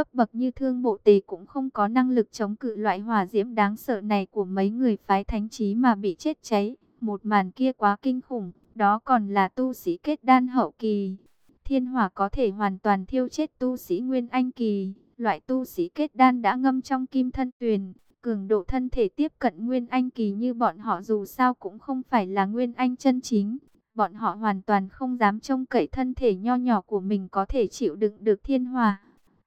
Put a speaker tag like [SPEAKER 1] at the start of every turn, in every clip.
[SPEAKER 1] cấp bậc như thương bộ tề cũng không có năng lực chống cự loại hỏa diễm đáng sợ này của mấy người phái thánh trí mà bị chết cháy. Một màn kia quá kinh khủng, đó còn là tu sĩ kết đan hậu kỳ. Thiên hỏa có thể hoàn toàn thiêu chết tu sĩ Nguyên Anh kỳ, loại tu sĩ kết đan đã ngâm trong kim thân tuyền, cường độ thân thể tiếp cận Nguyên Anh kỳ như bọn họ dù sao cũng không phải là Nguyên Anh chân chính. Bọn họ hoàn toàn không dám trông cậy thân thể nho nhỏ của mình có thể chịu đựng được thiên hỏa.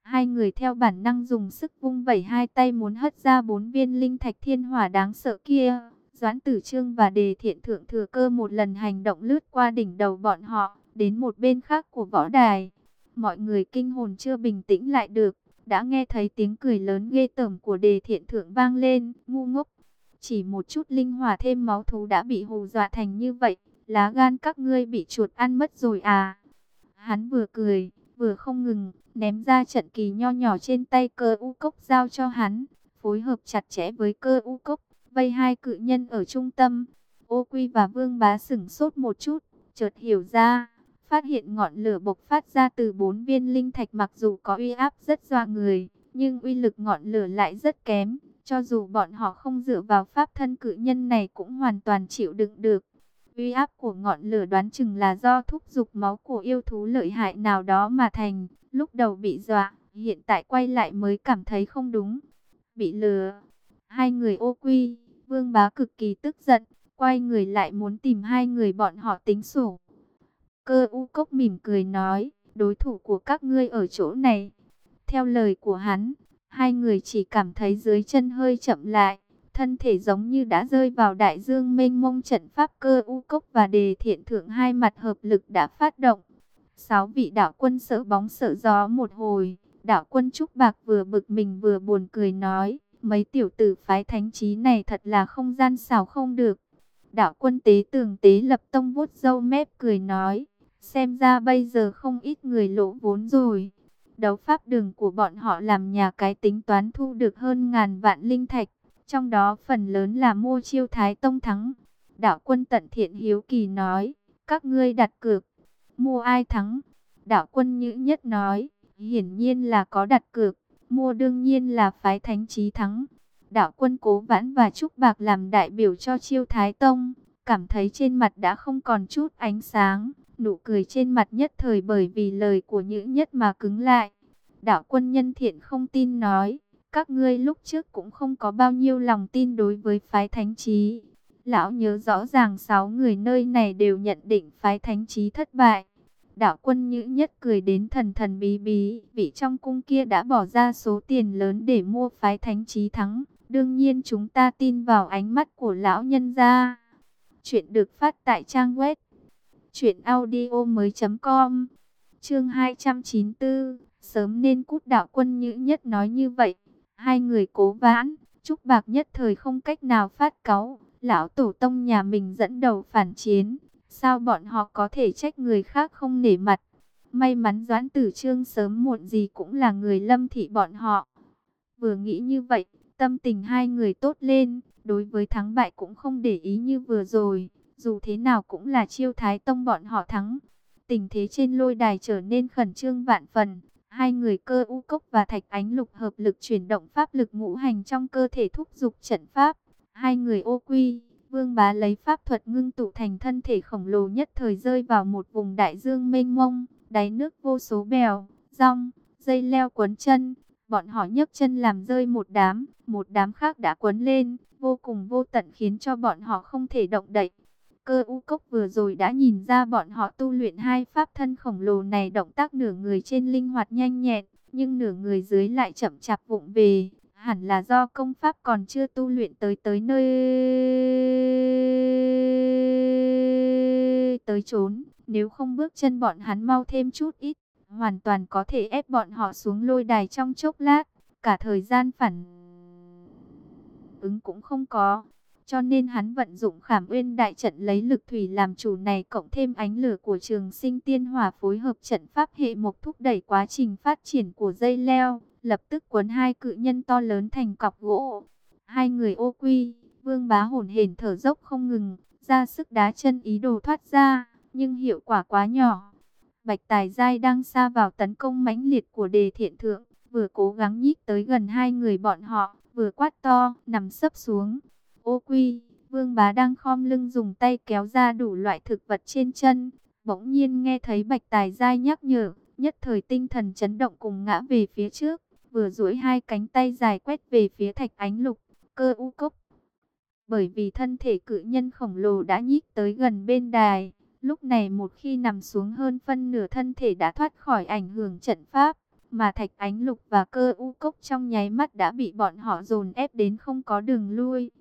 [SPEAKER 1] Hai người theo bản năng dùng sức vung vẩy hai tay muốn hất ra bốn viên linh thạch thiên hỏa đáng sợ kia. Doãn tử trương và đề thiện thượng thừa cơ một lần hành động lướt qua đỉnh đầu bọn họ, đến một bên khác của võ đài. Mọi người kinh hồn chưa bình tĩnh lại được, đã nghe thấy tiếng cười lớn ghê tởm của đề thiện thượng vang lên, ngu ngốc. Chỉ một chút linh hỏa thêm máu thú đã bị hù dọa thành như vậy, lá gan các ngươi bị chuột ăn mất rồi à. Hắn vừa cười, vừa không ngừng, ném ra trận kỳ nho nhỏ trên tay cơ u cốc giao cho hắn, phối hợp chặt chẽ với cơ u cốc, vây hai cự nhân ở trung tâm. Ô Quy và Vương Bá sửng sốt một chút, chợt hiểu ra, phát hiện ngọn lửa bộc phát ra từ bốn viên linh thạch mặc dù có uy áp rất dọa người, nhưng uy lực ngọn lửa lại rất kém, cho dù bọn họ không dựa vào pháp thân cự nhân này cũng hoàn toàn chịu đựng được. Uy áp của ngọn lửa đoán chừng là do thúc dục máu của yêu thú lợi hại nào đó mà thành, lúc đầu bị dọa, hiện tại quay lại mới cảm thấy không đúng. Bị lừa, hai người ô quy, vương bá cực kỳ tức giận, quay người lại muốn tìm hai người bọn họ tính sổ. Cơ u cốc mỉm cười nói, đối thủ của các ngươi ở chỗ này. Theo lời của hắn, hai người chỉ cảm thấy dưới chân hơi chậm lại, thân thể giống như đã rơi vào đại dương mênh mông trận pháp cơ u cốc và đề thiện thượng hai mặt hợp lực đã phát động. Sáu vị đạo quân sợ bóng sợ gió một hồi, đạo quân Trúc Bạc vừa bực mình vừa buồn cười nói, mấy tiểu tử phái thánh trí này thật là không gian xảo không được. Đạo quân tế tường tế lập tông vuốt dâu mép cười nói, xem ra bây giờ không ít người lỗ vốn rồi. Đấu pháp đường của bọn họ làm nhà cái tính toán thu được hơn ngàn vạn linh thạch, trong đó phần lớn là mua chiêu thái tông thắng. Đạo quân tận thiện hiếu kỳ nói, các ngươi đặt cược, mua ai thắng? Đạo quân nhữ nhất nói, hiển nhiên là có đặt cược, mua đương nhiên là phái thánh trí thắng. Đạo quân cố vãn và trúc bạc làm đại biểu cho chiêu thái tông, cảm thấy trên mặt đã không còn chút ánh sáng, nụ cười trên mặt nhất thời bởi vì lời của nhữ nhất mà cứng lại. Đạo quân nhân thiện không tin nói, các ngươi lúc trước cũng không có bao nhiêu lòng tin đối với phái thánh trí. Lão nhớ rõ ràng sáu người nơi này đều nhận định phái thánh trí thất bại. Đạo quân nhữ nhất cười đến thần thần bí bí, vị trong cung kia đã bỏ ra số tiền lớn để mua phái thánh trí thắng. Đương nhiên chúng ta tin vào ánh mắt của lão nhân gia. Chuyện được phát tại trang web audio mới.com Chương 294 Sớm nên cút đạo quân nhữ nhất nói như vậy. Hai người cố vãn, Trúc Bạc nhất thời không cách nào phát cáu. Lão tổ tông nhà mình dẫn đầu phản chiến. Sao bọn họ có thể trách người khác không nể mặt? May mắn Doãn Tử Trương sớm muộn gì cũng là người lâm thị bọn họ. Vừa nghĩ như vậy, tâm tình hai người tốt lên, đối với thắng bại cũng không để ý như vừa rồi. Dù thế nào cũng là chiêu thái tông bọn họ thắng. Tình thế trên lôi đài trở nên khẩn trương vạn phần. Hai người cơ u cốc và thạch ánh lục hợp lực chuyển động pháp lực ngũ hành trong cơ thể thúc dục trận pháp. Hai người ô quy, vương bá lấy pháp thuật ngưng tụ thành thân thể khổng lồ nhất thời rơi vào một vùng đại dương mênh mông, đáy nước vô số bèo, rong, dây leo quấn chân. Bọn họ nhấc chân làm rơi một đám, một đám khác đã quấn lên, vô cùng vô tận khiến cho bọn họ không thể động đậy. Cơ u cốc vừa rồi đã nhìn ra bọn họ tu luyện hai pháp thân khổng lồ này động tác nửa người trên linh hoạt nhanh nhẹn, nhưng nửa người dưới lại chậm chạp vụng về, hẳn là do công pháp còn chưa tu luyện tới tới nơi tới trốn, nếu không bước chân bọn hắn mau thêm chút ít, hoàn toàn có thể ép bọn họ xuống lôi đài trong chốc lát, cả thời gian phản ứng cũng không có. Cho nên hắn vận dụng khảm uyên đại trận lấy lực thủy làm chủ này cộng thêm ánh lửa của trường sinh tiên hỏa phối hợp trận pháp hệ mộc thúc đẩy quá trình phát triển của dây leo, lập tức cuốn hai cự nhân to lớn thành cọc gỗ. Hai người ô quy, vương bá hồn hển thở dốc không ngừng, ra sức đá chân ý đồ thoát ra, nhưng hiệu quả quá nhỏ. Bạch Tài Giai đang xa vào tấn công mãnh liệt của đề thiện thượng, vừa cố gắng nhích tới gần hai người bọn họ, vừa quát to, nằm sấp xuống. Ô quy, vương bá đang khom lưng dùng tay kéo ra đủ loại thực vật trên chân. Bỗng nhiên nghe thấy bạch tài dai nhắc nhở, nhất thời tinh thần chấn động cùng ngã về phía trước, vừa duỗi hai cánh tay dài quét về phía thạch ánh lục, cơ u cốc. Bởi vì thân thể cự nhân khổng lồ đã nhích tới gần bên đài, lúc này một khi nằm xuống hơn phân nửa thân thể đã thoát khỏi ảnh hưởng trận pháp, mà thạch ánh lục và cơ u cốc trong nháy mắt đã bị bọn họ dồn ép đến không có đường lui.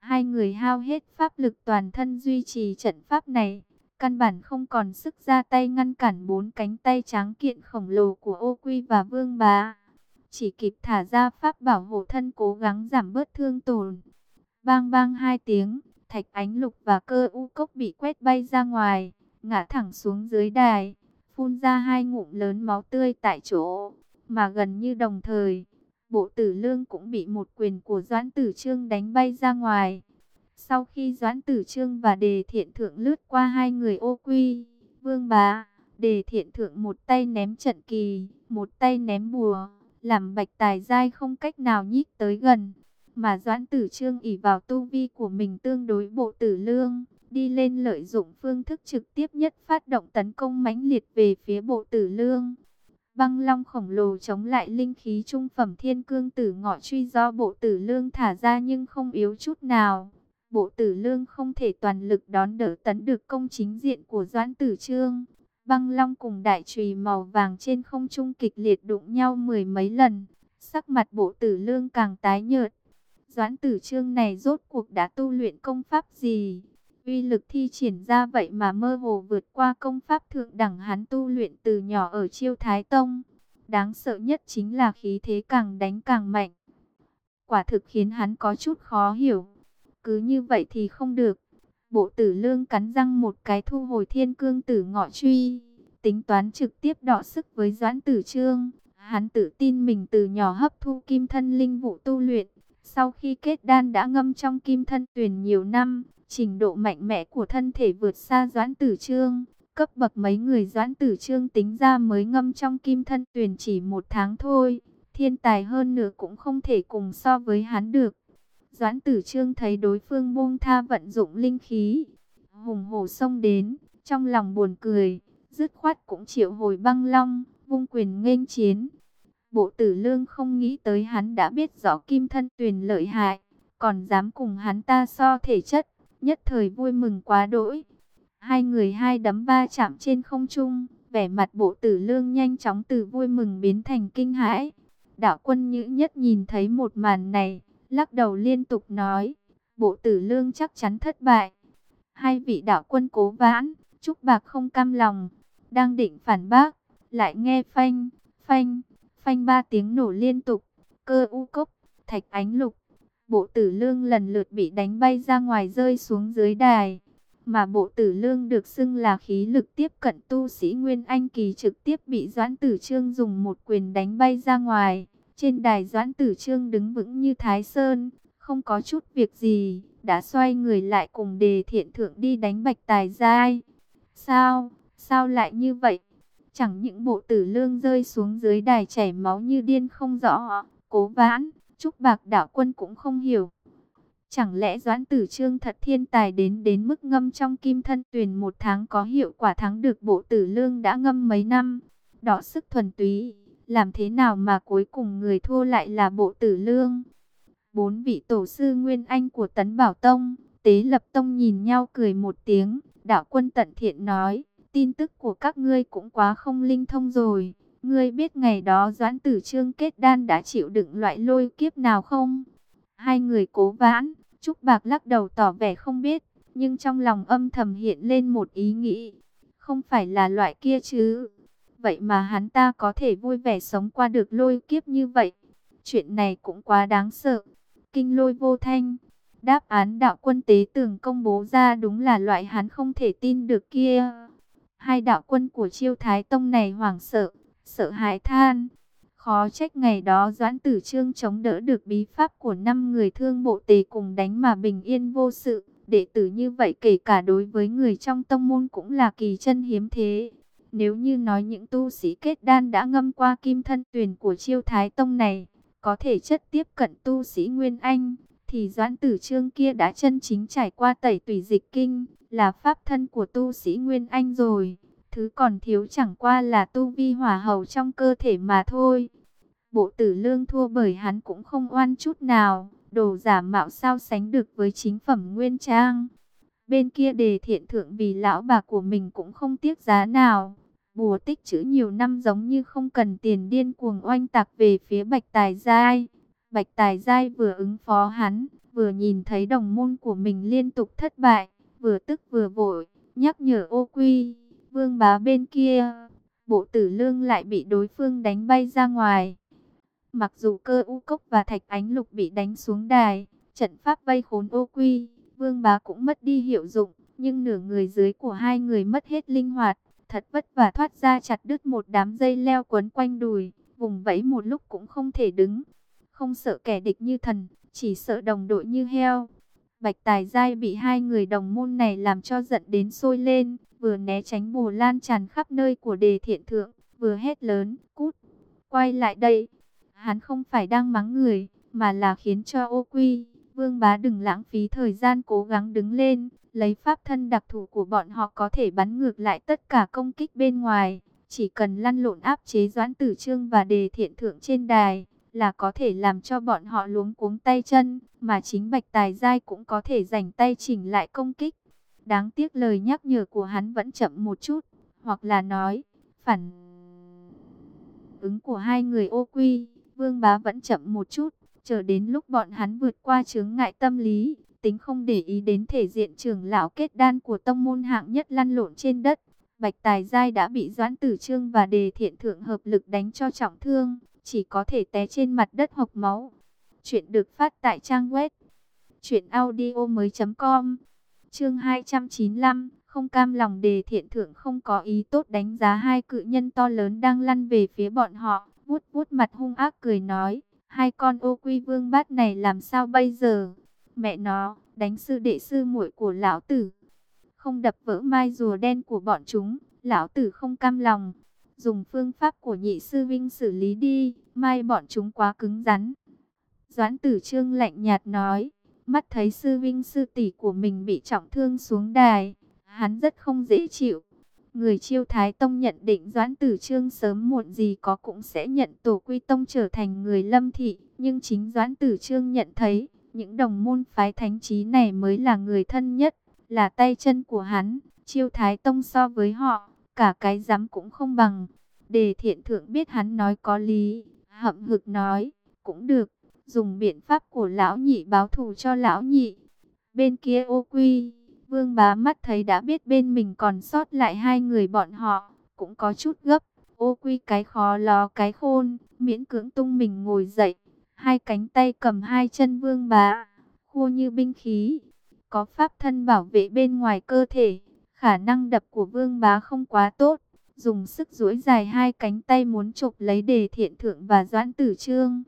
[SPEAKER 1] Hai người hao hết pháp lực toàn thân duy trì trận pháp này, căn bản không còn sức ra tay ngăn cản bốn cánh tay tráng kiện khổng lồ của ô quy và vương bá. Chỉ kịp thả ra pháp bảo hộ thân cố gắng giảm bớt thương tổn. Bang bang hai tiếng, thạch ánh lục và cơ u cốc bị quét bay ra ngoài, ngã thẳng xuống dưới đài, phun ra hai ngụm lớn máu tươi tại chỗ, mà gần như đồng thời, bộ tử lương cũng bị một quyền của Doãn Tử Trương đánh bay ra ngoài. Sau khi Doãn Tử Trương và Đề Thiện Thượng lướt qua hai người ô quy, Vương Bá, Đề Thiện Thượng một tay ném trận kỳ, một tay ném bùa, làm bạch tài dai không cách nào nhích tới gần. Mà Doãn Tử Trương ỉ vào tu vi của mình tương đối bộ tử lương, đi lên lợi dụng phương thức trực tiếp nhất phát động tấn công mãnh liệt về phía bộ tử lương. Băng long khổng lồ chống lại linh khí trung phẩm thiên cương tử ngọ truy do bộ tử lương thả ra nhưng không yếu chút nào. Bộ tử lương không thể toàn lực đón đỡ tấn được công chính diện của Doãn Tử Trương. Băng long cùng đại trùy màu vàng trên không trung kịch liệt đụng nhau mười mấy lần. Sắc mặt bộ tử lương càng tái nhợt. Doãn tử trương này rốt cuộc đã tu luyện công pháp gì? Uy lực thi triển ra vậy mà mơ hồ vượt qua công pháp thượng đẳng hắn tu luyện từ nhỏ ở chiêu thái tông. Đáng sợ nhất chính là khí thế càng đánh càng mạnh. Quả thực khiến hắn có chút khó hiểu. Cứ như vậy thì không được. Bộ tử lương cắn răng một cái thu hồi thiên cương tử ngọ truy. Tính toán trực tiếp đọ sức với doãn tử trương. Hắn tự tin mình từ nhỏ hấp thu kim thân linh vụ tu luyện. Sau khi kết đan đã ngâm trong kim thân tuyển nhiều năm, Trình độ mạnh mẽ của thân thể vượt xa Doãn Tử Trương. Cấp bậc mấy người Doãn Tử Trương tính ra mới ngâm trong kim thân tuyển chỉ một tháng thôi. Thiên tài hơn nữa cũng không thể cùng so với hắn được. Doãn Tử Trương thấy đối phương buông tha vận dụng linh khí. Hùng hổ xông đến, trong lòng buồn cười, dứt khoát cũng chịu hồi băng long, vung quyền nghênh chiến. Bộ tử lương không nghĩ tới hắn đã biết rõ kim thân tuyền lợi hại, còn dám cùng hắn ta so thể chất nhất thời vui mừng quá đỗi. Hai người hai đấm ba chạm trên không trung, vẻ mặt bộ tử lương nhanh chóng từ vui mừng biến thành kinh hãi. Đạo quân nhữ nhất nhìn thấy một màn này, lắc đầu liên tục nói, bộ tử lương chắc chắn thất bại. Hai vị đạo quân cố vãn, Trúc Bạc không cam lòng, đang định phản bác, lại nghe phanh, phanh, phanh ba tiếng nổ liên tục, cơ u cốc, thạch ánh lục, bộ tử lương lần lượt bị đánh bay ra ngoài rơi xuống dưới đài. Mà bộ tử lương được xưng là khí lực tiếp cận tu sĩ Nguyên Anh Kỳ trực tiếp bị Doãn Tử Trương dùng một quyền đánh bay ra ngoài. Trên đài Doãn Tử Trương đứng vững như Thái Sơn, không có chút việc gì, đã xoay người lại cùng đề thiện thượng đi đánh bạch tài giai. Sao, sao lại như vậy? Chẳng những bộ tử lương rơi xuống dưới đài chảy máu như điên không rõ, cố vãn Trúc Bạc Đạo Quân cũng không hiểu. Chẳng lẽ Doãn Tử Trương thật thiên tài đến đến mức ngâm trong kim thân tuyển một tháng có hiệu quả thắng được bộ tử lương đã ngâm mấy năm. Đỏ sức thuần túy, làm thế nào mà cuối cùng người thua lại là bộ tử lương. Bốn vị tổ sư Nguyên Anh của Tấn Bảo Tông, Tế Lập Tông nhìn nhau cười một tiếng, đạo quân tận thiện nói, tin tức của các ngươi cũng quá không linh thông rồi. Ngươi biết ngày đó Doãn Tử Trương kết đan đã chịu đựng loại lôi kiếp nào không? Hai người cố vãn, Trúc Bạc lắc đầu tỏ vẻ không biết, nhưng trong lòng âm thầm hiện lên một ý nghĩ. Không phải là loại kia chứ. Vậy mà hắn ta có thể vui vẻ sống qua được lôi kiếp như vậy. Chuyện này cũng quá đáng sợ. Kinh lôi vô thanh. Đáp án đạo quân tế tường công bố ra đúng là loại hắn không thể tin được kia. Hai đạo quân của chiêu thái tông này hoảng sợ, sợ hãi than. Khó trách ngày đó Doãn Tử Trương chống đỡ được bí pháp của năm người thương bộ tề cùng đánh mà bình yên vô sự. Đệ tử như vậy kể cả đối với người trong tông môn cũng là kỳ chân hiếm thế. Nếu như nói những tu sĩ kết đan đã ngâm qua kim thân tuyển của chiêu thái tông này, có thể chất tiếp cận tu sĩ Nguyên Anh, thì doãn tử trương kia đã chân chính trải qua tẩy tùy dịch kinh, là pháp thân của tu sĩ Nguyên Anh rồi. Thứ còn thiếu chẳng qua là tu vi hỏa hầu trong cơ thể mà thôi. Bộ tử lương thua bởi hắn cũng không oan chút nào, đồ giả mạo sao sánh được với chính phẩm nguyên trang. Bên kia đề thiện thượng vì lão bà của mình cũng không tiếc giá nào. Bùa tích chữ nhiều năm giống như không cần tiền điên cuồng oanh tạc về phía bạch tài giai. Bạch tài giai vừa ứng phó hắn, vừa nhìn thấy đồng môn của mình liên tục thất bại, vừa tức vừa vội, nhắc nhở ô quy, vương bá bên kia. Bộ tử lương lại bị đối phương đánh bay ra ngoài. Mặc dù cơ u cốc và thạch ánh lục bị đánh xuống đài, trận pháp vây khốn ô quy, vương bá cũng mất đi hiệu dụng, nhưng nửa người dưới của hai người mất hết linh hoạt, thật vất vả thoát ra chặt đứt một đám dây leo quấn quanh đùi, vùng vẫy một lúc cũng không thể đứng. Không sợ kẻ địch như thần, chỉ sợ đồng đội như heo. Bạch Tài Giai bị hai người đồng môn này làm cho giận đến sôi lên, vừa né tránh bồ lan tràn khắp nơi của đề thiện thượng, vừa hét lớn, cút, quay lại đây. Hắn không phải đang mắng người, mà là khiến cho ô quy, vương bá đừng lãng phí thời gian cố gắng đứng lên, lấy pháp thân đặc thù của bọn họ có thể bắn ngược lại tất cả công kích bên ngoài. Chỉ cần lăn lộn áp chế doãn tử trương và đề thiện thượng trên đài, là có thể làm cho bọn họ luống cuống tay chân, mà chính Bạch Tài Giai cũng có thể giành tay chỉnh lại công kích. Đáng tiếc lời nhắc nhở của hắn vẫn chậm một chút, hoặc là nói, phản ứng của hai người ô quy, vương bá vẫn chậm một chút, chờ đến lúc bọn hắn vượt qua chướng ngại tâm lý, tính không để ý đến thể diện trưởng lão kết đan của tông môn hạng nhất lăn lộn trên đất. Bạch Tài Giai đã bị Doãn Tử Trương và Đề Thiện Thượng hợp lực đánh cho trọng thương, chỉ có thể té trên mặt đất hộc máu. Chuyện được phát tại trang web truyệnaudiomoi.com. Chương 295, không cam lòng Đề Thiện Thượng không có ý tốt đánh giá hai cự nhân to lớn đang lăn về phía bọn họ, vuốt vuốt mặt hung ác cười nói, hai con ô quy vương bát này làm sao bây giờ? Mẹ nó, đánh sư đệ sư muội của lão tử. Không đập vỡ mai rùa đen của bọn chúng, lão tử không cam lòng. Dùng phương pháp của nhị sư vinh xử lý đi, mai bọn chúng quá cứng rắn. Doãn tử trương lạnh nhạt nói, mắt thấy sư vinh sư tỷ của mình bị trọng thương xuống đài. Hắn rất không dễ chịu. Người chiêu thái tông nhận định Doãn Tử Trương sớm muộn gì có cũng sẽ nhận tổ quy tông trở thành người lâm thị. Nhưng chính Doãn Tử Trương nhận thấy, những đồng môn phái thánh trí này mới là người thân nhất, là tay chân của hắn. Chiêu Thái Tông so với họ, cả cái dám cũng không bằng. Đề thiện thượng biết hắn nói có lý, hậm hực nói, cũng được, dùng biện pháp của lão nhị báo thù cho lão nhị. Bên kia ô quy, vương bá mắt thấy đã biết bên mình còn sót lại hai người bọn họ, cũng có chút gấp. Ô quy cái khó ló cái khôn, miễn cưỡng tung mình ngồi dậy, hai cánh tay cầm hai chân vương bá, khua như binh khí, có pháp thân bảo vệ bên ngoài cơ thể, khả năng đập của vương bá không quá tốt, dùng sức duỗi dài hai cánh tay muốn chụp lấy đề thiện thượng và doãn tử trương.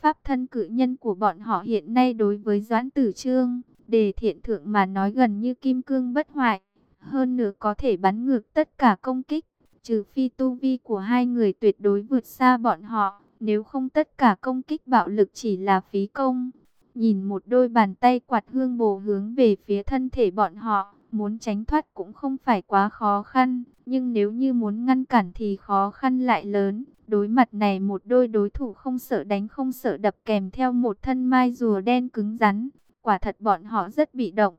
[SPEAKER 1] Pháp thân cự nhân của bọn họ hiện nay đối với doãn tử trương, đề thiện thượng mà nói gần như kim cương bất hoại, hơn nữa có thể bắn ngược tất cả công kích, trừ phi tu vi của hai người tuyệt đối vượt xa bọn họ. Nếu không tất cả công kích bạo lực chỉ là phí công. Nhìn một đôi bàn tay quạt hương bồ hướng về phía thân thể bọn họ, muốn tránh thoát cũng không phải quá khó khăn. Nhưng nếu như muốn ngăn cản thì khó khăn lại lớn. Đối mặt này một đôi đối thủ không sợ đánh không sợ đập kèm theo một thân mai rùa đen cứng rắn. Quả thật bọn họ rất bị động.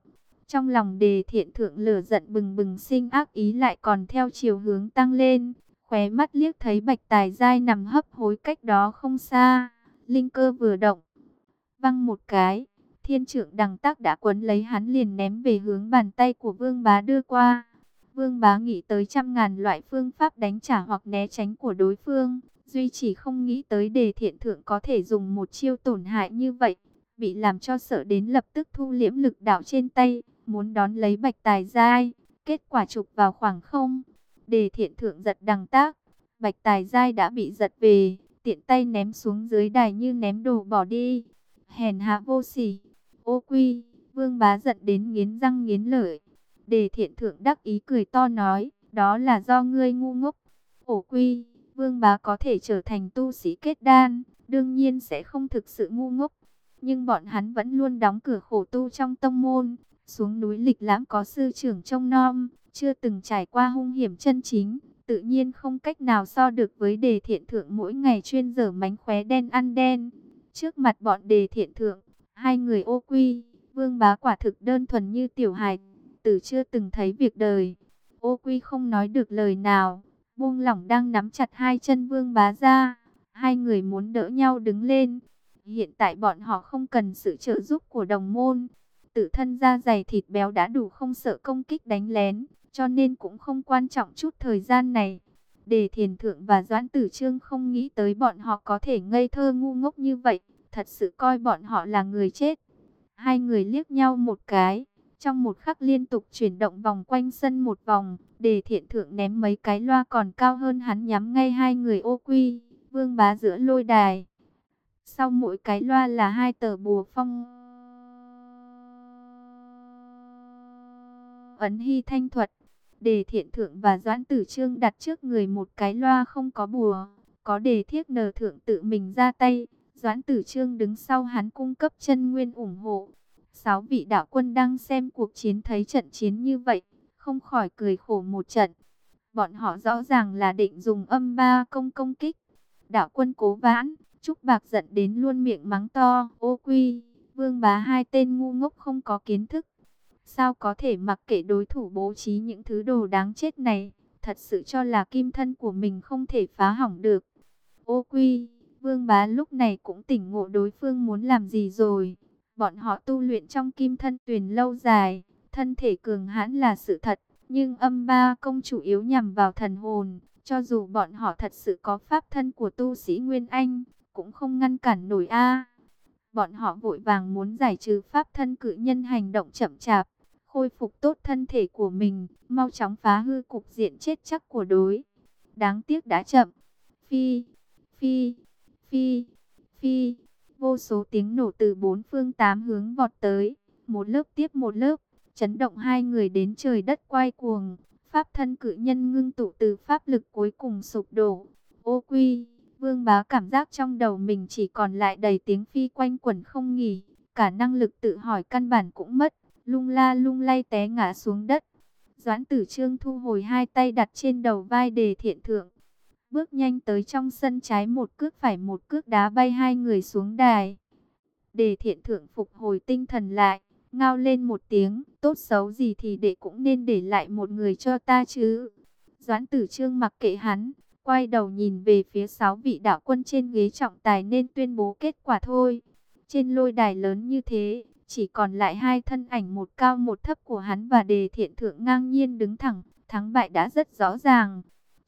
[SPEAKER 1] Trong lòng đề thiện thượng lửa giận bừng bừng sinh ác ý lại còn theo chiều hướng tăng lên khóe mắt liếc thấy bạch tài giai nằm hấp hối cách đó không xa. Linh cơ vừa động, văng một cái, thiên trưởng đằng tác đã quấn lấy hắn liền ném về hướng bàn tay của vương bá đưa qua. Vương bá nghĩ tới trăm ngàn loại phương pháp đánh trả hoặc né tránh của đối phương, duy chỉ không nghĩ tới đề thiện thượng có thể dùng một chiêu tổn hại như vậy, bị làm cho sợ đến lập tức thu liễm lực đạo trên tay, muốn đón lấy bạch tài giai, kết quả chụp vào khoảng không. Đề thiện thượng giật đằng tác, bạch tài giai đã bị giật về, tiện tay ném xuống dưới đài như ném đồ bỏ đi. Hèn hạ vô sỉ, ô quy, vương bá giận đến nghiến răng nghiến lợi. Đề thiện thượng đắc ý cười to nói, đó là do ngươi ngu ngốc. Ổ quy, vương bá có thể trở thành tu sĩ kết đan, đương nhiên sẽ không thực sự ngu ngốc. Nhưng bọn hắn vẫn luôn đóng cửa khổ tu trong tông môn, xuống núi lịch lãm có sư trưởng trông nom, chưa từng trải qua hung hiểm chân chính, tự nhiên không cách nào so được với đề thiện thượng mỗi ngày chuyên dở mánh khóe đen ăn đen. Trước mặt bọn đề thiện thượng, hai người ô quy, vương bá quả thực đơn thuần như tiểu hài, từ chưa từng thấy việc đời. Ô quy không nói được lời nào, buông lỏng đang nắm chặt hai chân vương bá ra, hai người muốn đỡ nhau đứng lên. Hiện tại bọn họ không cần sự trợ giúp của đồng môn, tự thân da dày thịt béo đã đủ không sợ công kích đánh lén, cho nên cũng không quan trọng chút thời gian này. Đề thiền thượng và doãn tử trương không nghĩ tới bọn họ có thể ngây thơ ngu ngốc như vậy, thật sự coi bọn họ là người chết. Hai người liếc nhau một cái, trong một khắc liên tục chuyển động vòng quanh sân một vòng, để thiện thượng ném mấy cái loa còn cao hơn hắn nhắm ngay hai người ô quy, vương bá giữa lôi đài. Sau mỗi cái loa là hai tờ bùa phong. Ấn hy thanh thuật, đề thiện thượng và doãn tử trương đặt trước người một cái loa không có bùa, có đề thiết nờ thượng tự mình ra tay. Doãn tử trương đứng sau hắn cung cấp chân nguyên ủng hộ. Sáu vị đạo quân đang xem cuộc chiến thấy trận chiến như vậy, không khỏi cười khổ một trận. Bọn họ rõ ràng là định dùng âm ba công công kích. Đạo quân cố vãn, Trúc Bạc giận đến luôn miệng mắng to, ô quy, vương bá hai tên ngu ngốc không có kiến thức. Sao có thể mặc kệ đối thủ bố trí những thứ đồ đáng chết này, thật sự cho là kim thân của mình không thể phá hỏng được. Ô quy, vương bá lúc này cũng tỉnh ngộ đối phương muốn làm gì rồi. Bọn họ tu luyện trong kim thân tuyển lâu dài, thân thể cường hãn là sự thật, nhưng âm ba công chủ yếu nhằm vào thần hồn. Cho dù bọn họ thật sự có pháp thân của tu sĩ Nguyên Anh, cũng không ngăn cản nổi a. Bọn họ vội vàng muốn giải trừ pháp thân cự nhân hành động chậm chạp, khôi phục tốt thân thể của mình, mau chóng phá hư cục diện chết chắc của đối. Đáng tiếc đã chậm. Phi, phi, phi, phi, vô số tiếng nổ từ bốn phương tám hướng vọt tới, một lớp tiếp một lớp, chấn động hai người đến trời đất quay cuồng. Pháp thân cự nhân ngưng tụ từ pháp lực cuối cùng sụp đổ. Ô quy, vương bá cảm giác trong đầu mình chỉ còn lại đầy tiếng phi quanh quẩn không nghỉ. Cả năng lực tự hỏi căn bản cũng mất, lung la lung lay té ngã xuống đất. Doãn tử trương thu hồi hai tay đặt trên đầu vai đề thiện thượng. Bước nhanh tới trong sân trái một cước phải một cước đá bay hai người xuống đài. Đề thiện thượng phục hồi tinh thần lại, ngao lên một tiếng, tốt xấu gì thì đệ cũng nên để lại một người cho ta chứ. Doãn tử trương mặc kệ hắn, quay đầu nhìn về phía sáu vị đạo quân trên ghế trọng tài nên tuyên bố kết quả thôi. Trên lôi đài lớn như thế, chỉ còn lại hai thân ảnh một cao một thấp của hắn và đề thiện thượng ngang nhiên đứng thẳng, thắng bại đã rất rõ ràng.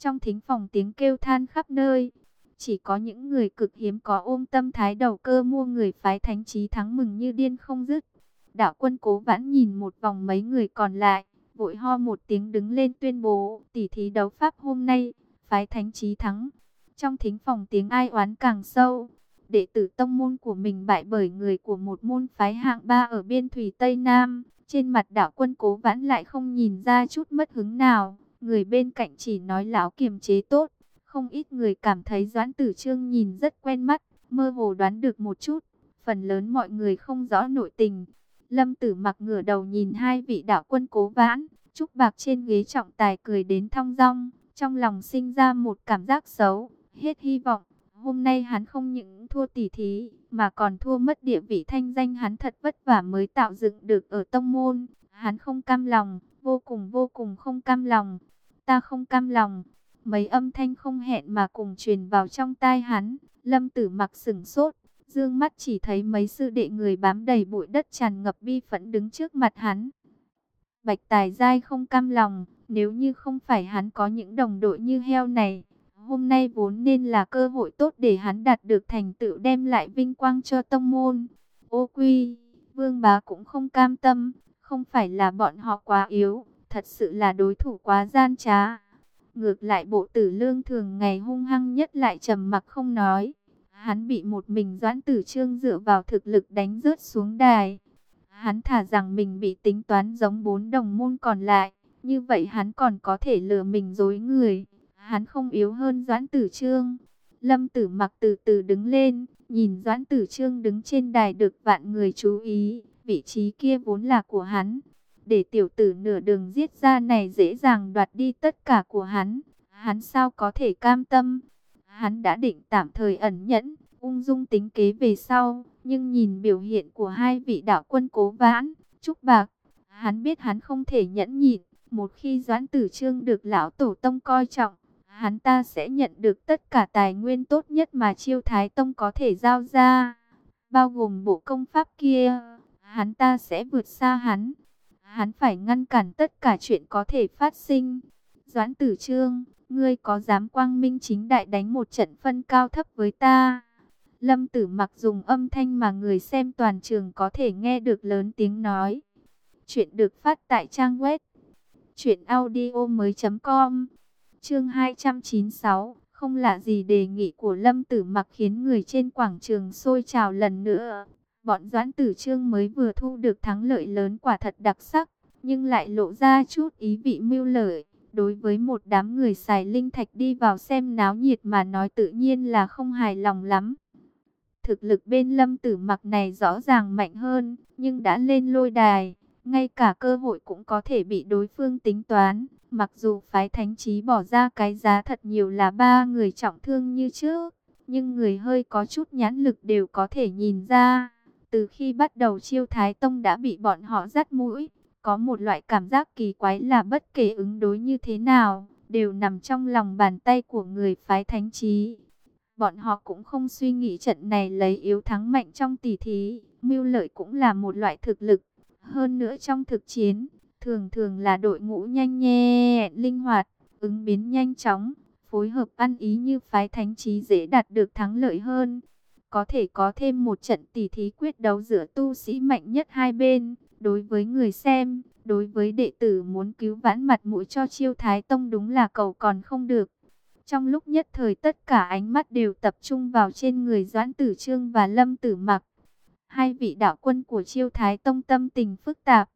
[SPEAKER 1] Trong thính phòng tiếng kêu than khắp nơi, chỉ có những người cực hiếm có ôm tâm thái đầu cơ mua người phái thánh trí thắng mừng như điên không dứt. Đạo quân cố vãn nhìn một vòng mấy người còn lại, vội ho một tiếng đứng lên tuyên bố tỉ thí đấu pháp hôm nay, phái thánh trí thắng. Trong thính phòng tiếng ai oán càng sâu, đệ tử tông môn của mình bại bởi người của một môn phái hạng ba ở biên thủy Tây Nam. Trên mặt đạo quân cố vãn lại không nhìn ra chút mất hứng nào, người bên cạnh chỉ nói lão kiềm chế tốt. Không ít người cảm thấy Doãn Tử Trương nhìn rất quen mắt, mơ hồ đoán được một chút. Phần lớn mọi người không rõ nội tình. Lâm Tử mặc ngửa đầu nhìn hai vị đạo quân cố vãn, trúc bạc trên ghế trọng tài cười đến thong dong, trong lòng sinh ra một cảm giác xấu, hết hy vọng. Hôm nay hắn không những thua tỷ thí, mà còn thua mất địa vị thanh danh hắn thật vất vả mới tạo dựng được ở tông môn. Hắn không cam lòng, vô cùng vô cùng không cam lòng. Ta không cam lòng. Mấy âm thanh không hẹn mà cùng truyền vào trong tai hắn. Lâm tử mặc sửng sốt. Dương mắt chỉ thấy mấy sư đệ người bám đầy bụi đất tràn ngập bi phẫn đứng trước mặt hắn. Bạch tài giai không cam lòng, nếu như không phải hắn có những đồng đội như heo này, hôm nay vốn nên là cơ hội tốt để hắn đạt được thành tựu đem lại vinh quang cho tông môn. Ô quy, vương bá cũng không cam tâm, không phải là bọn họ quá yếu, thật sự là đối thủ quá gian trá. Ngược lại bộ tử lương thường ngày hung hăng nhất lại trầm mặc không nói. Hắn bị một mình doãn tử trương dựa vào thực lực đánh rớt xuống đài. Hắn thả rằng mình bị tính toán giống bốn đồng môn còn lại. Như vậy hắn còn có thể lừa mình dối người. Hắn không yếu hơn Doãn Tử Trương. Lâm Tử Mặc từ từ đứng lên, nhìn Doãn Tử Trương đứng trên đài được vạn người chú ý. Vị trí kia vốn là của hắn. Để tiểu tử nửa đường giết ra này dễ dàng đoạt đi tất cả của hắn. Hắn sao có thể cam tâm? Hắn đã định tạm thời ẩn nhẫn, ung dung tính kế về sau. Nhưng nhìn biểu hiện của hai vị đạo quân cố vãn, trúc bạc, hắn biết hắn không thể nhẫn nhịn. Một khi Doãn Tử Trương được lão tổ tông coi trọng, hắn ta sẽ nhận được tất cả tài nguyên tốt nhất mà chiêu thái tông có thể giao ra. Bao gồm bộ công pháp kia, hắn ta sẽ vượt xa hắn. Hắn phải ngăn cản tất cả chuyện có thể phát sinh. Doãn Tử Trương, ngươi có dám quang minh chính đại đánh một trận phân cao thấp với ta? Lâm Tử mặc dùng âm thanh mà người xem toàn trường có thể nghe được lớn tiếng nói. Chuyện được phát tại trang web truyệnaudiomoi.com. Chương 296, không lạ gì đề nghị của Lâm Tử Mặc khiến người trên quảng trường sôi trào lần nữa. Bọn Doãn Tử Trương mới vừa thu được thắng lợi lớn quả thật đặc sắc, nhưng lại lộ ra chút ý vị mưu lợi. Đối với một đám người xài linh thạch đi vào xem náo nhiệt mà nói tự nhiên là không hài lòng lắm. Thực lực bên lâm tử mặc này rõ ràng mạnh hơn, nhưng đã lên lôi đài, ngay cả cơ hội cũng có thể bị đối phương tính toán. Mặc dù phái thánh trí bỏ ra cái giá thật nhiều là ba người trọng thương như trước, nhưng người hơi có chút nhãn lực đều có thể nhìn ra. Từ khi bắt đầu chiêu Thái Tông đã bị bọn họ dắt mũi, có một loại cảm giác kỳ quái là bất kể ứng đối như thế nào, đều nằm trong lòng bàn tay của người phái thánh trí. Bọn họ cũng không suy nghĩ trận này lấy yếu thắng mạnh trong tỷ thí, mưu lợi cũng là một loại thực lực. Hơn nữa trong thực chiến, thường thường là đội ngũ nhanh nhẹn, linh hoạt, ứng biến nhanh chóng, phối hợp ăn ý như phái thánh trí dễ đạt được thắng lợi hơn. Có thể có thêm một trận tỷ thí quyết đấu giữa tu sĩ mạnh nhất hai bên, đối với người xem, đối với đệ tử muốn cứu vãn mặt mũi cho chiêu thái tông đúng là cầu còn không được. Trong lúc nhất thời tất cả ánh mắt đều tập trung vào trên người Doãn Tử Trương và Lâm Tử Mặc. Hai vị đạo quân của chiêu thái tông tâm tình phức tạp.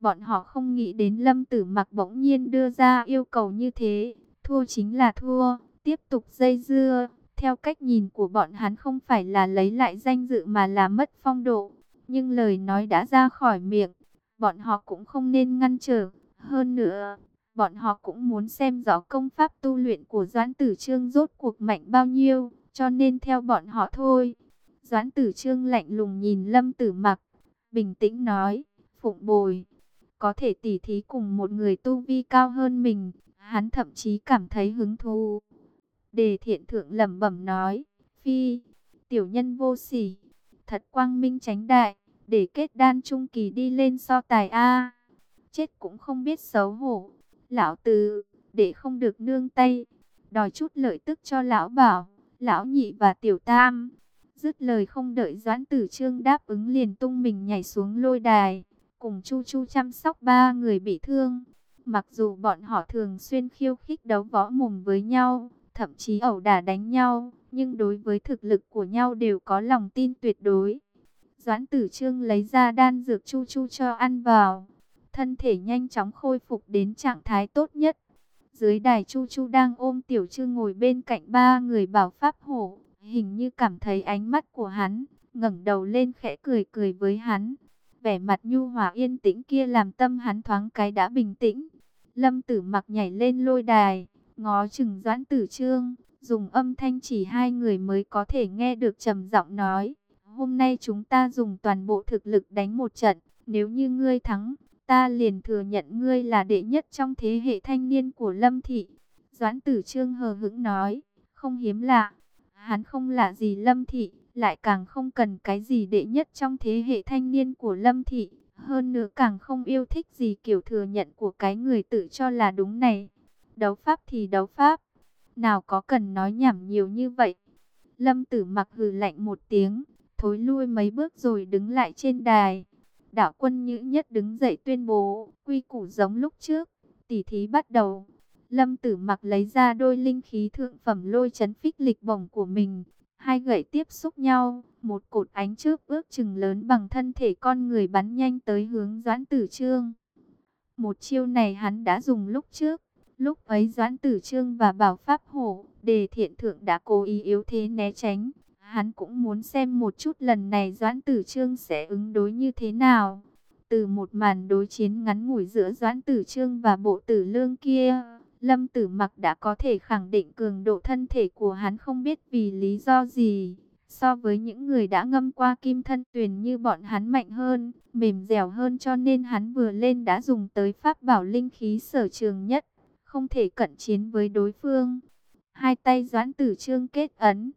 [SPEAKER 1] Bọn họ không nghĩ đến Lâm Tử Mặc bỗng nhiên đưa ra yêu cầu như thế. Thua chính là thua, tiếp tục dây dưa. Theo cách nhìn của bọn hắn không phải là lấy lại danh dự mà là mất phong độ. Nhưng lời nói đã ra khỏi miệng, bọn họ cũng không nên ngăn trở. Hơn nữa, bọn họ cũng muốn xem rõ công pháp tu luyện của Doãn Tử Trương rốt cuộc mạnh bao nhiêu, cho nên theo bọn họ thôi. Doãn Tử Trương lạnh lùng nhìn Lâm Tử Mặc, bình tĩnh nói, phụng bồi, có thể tỉ thí cùng một người tu vi cao hơn mình, hắn thậm chí cảm thấy hứng thú. Đề thiện thượng lẩm bẩm nói, phi, tiểu nhân vô sỉ, thật quang minh tránh đại, để kết đan trung kỳ đi lên so tài A. Chết cũng không biết xấu hổ, lão tử, để không được nương tay, đòi chút lợi tức cho lão bảo, lão nhị và tiểu tam. Dứt lời không đợi Doãn Tử Trương đáp ứng liền tung mình nhảy xuống lôi đài, cùng Chu Chu chăm sóc ba người bị thương. Mặc dù bọn họ thường xuyên khiêu khích đấu võ mồm với nhau, thậm chí ẩu đả đánh nhau, nhưng đối với thực lực của nhau đều có lòng tin tuyệt đối. Doãn Tử Trương lấy ra đan dược Chu Chu cho ăn vào, thân thể nhanh chóng khôi phục đến trạng thái tốt nhất. Dưới đài Chu Chu đang ôm Tiểu Trương ngồi bên cạnh ba người bảo pháp hổ, hình như cảm thấy ánh mắt của hắn, ngẩng đầu lên khẽ cười cười với hắn. Vẻ mặt nhu hòa yên tĩnh kia làm tâm hắn thoáng cái đã bình tĩnh. Lâm Tử Mặc nhảy lên lôi đài, ngó chừng Doãn Tử Trương, dùng âm thanh chỉ hai người mới có thể nghe được trầm giọng nói: "Hôm nay chúng ta dùng toàn bộ thực lực đánh một trận, nếu như ngươi thắng, ta liền thừa nhận ngươi là đệ nhất trong thế hệ thanh niên của Lâm thị." Doãn Tử Trương hờ hững nói: "Không hiếm lạ, Hắn không là gì Lâm Thị, lại càng không cần cái gì đệ nhất trong thế hệ thanh niên của Lâm Thị. Hơn nữa càng không yêu thích gì kiểu thừa nhận của cái người tự cho là đúng này. Đấu pháp thì đấu pháp. Nào có cần nói nhảm nhiều như vậy. Lâm tử mặc hừ lạnh một tiếng, thối lui mấy bước rồi đứng lại trên đài. Đạo quân nhữ nhất đứng dậy tuyên bố, quy củ giống lúc trước, tỉ thí bắt đầu. Lâm Tử Mặc lấy ra đôi linh khí thượng phẩm lôi chấn phích lịch bổng của mình. Hai gậy tiếp xúc nhau, một cột ánh trước ước chừng lớn bằng thân thể con người bắn nhanh tới hướng Doãn Tử Trương. Một chiêu này hắn đã dùng lúc trước. Lúc ấy Doãn Tử Trương và Bảo Pháp Hổ, đề thiện thượng đã cố ý yếu thế né tránh. Hắn cũng muốn xem một chút lần này Doãn Tử Trương sẽ ứng đối như thế nào. Từ một màn đối chiến ngắn ngủi giữa Doãn Tử Trương và bộ tử lương kia, Lâm Tử Mặc đã có thể khẳng định cường độ thân thể của hắn không biết vì lý do gì. So với những người đã ngâm qua kim thân tuyền như bọn hắn mạnh hơn, mềm dẻo hơn cho nên hắn vừa lên đã dùng tới pháp bảo linh khí sở trường nhất, không thể cận chiến với đối phương. Hai tay doãn tử trương kết ấn,